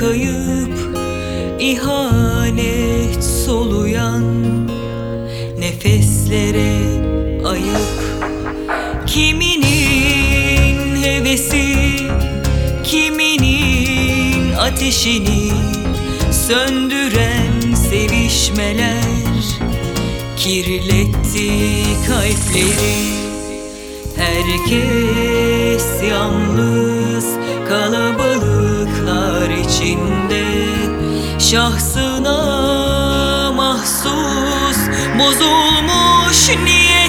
kayıp ihanet soluyan Nefeslere ayıp. Kiminin hevesi Kiminin ateşini Söndüren sevişmeler Kirletti kalpleri. Herkes yalnız kalabalıklar içinde Şahsına mahsus bozulmuş niyetlerde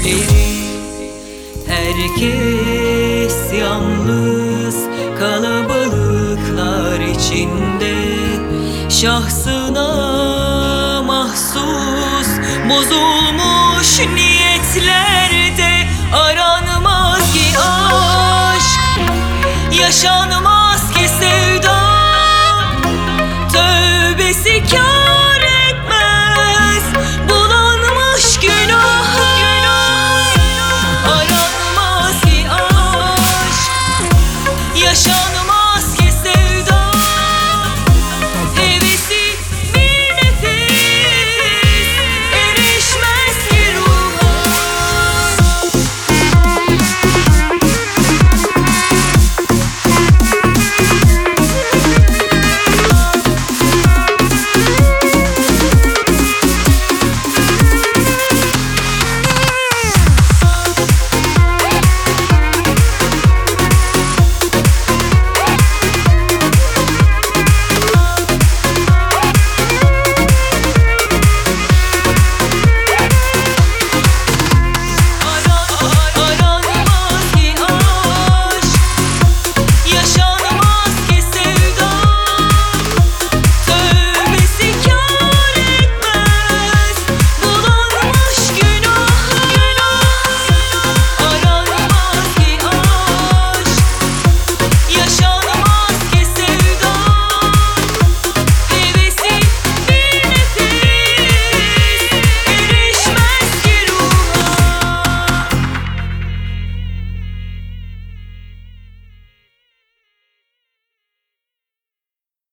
kalpleri. Herkes yalnız kalabalıklar içinde. Şahsına mahsus bozulmuş niyetlerde aranmaz ki aşk yaşanmaz ki sevda. Tövbesi kâr